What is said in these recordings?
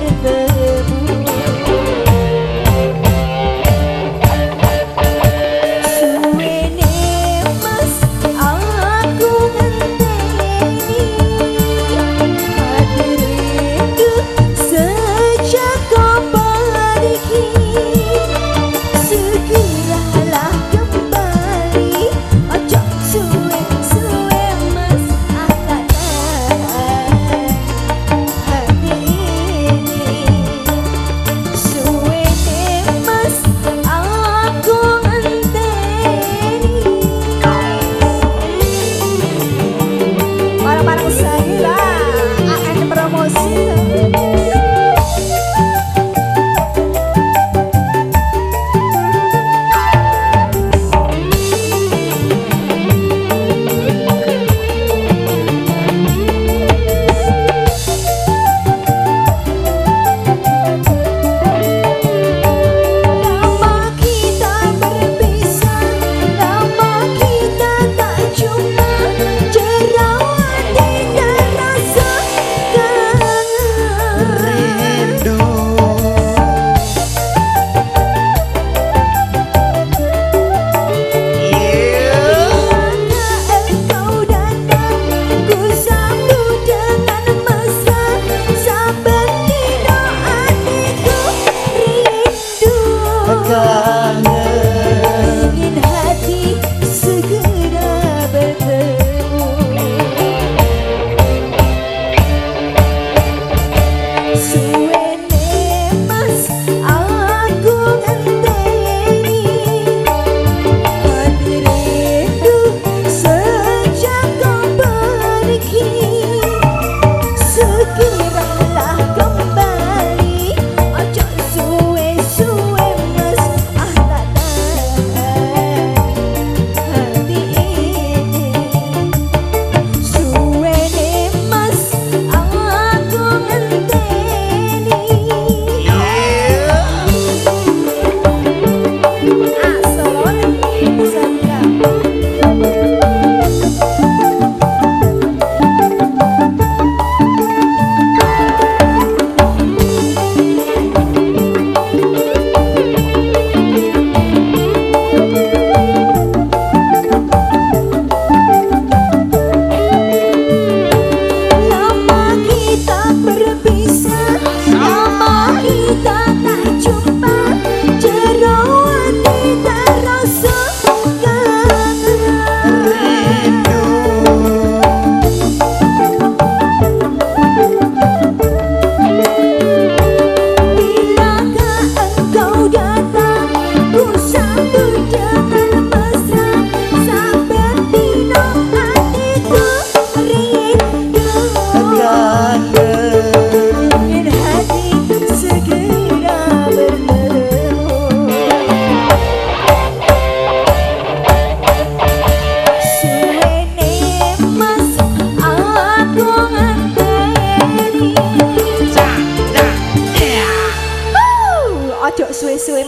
merecer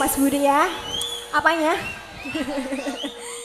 Mas Budi ya. Apanya?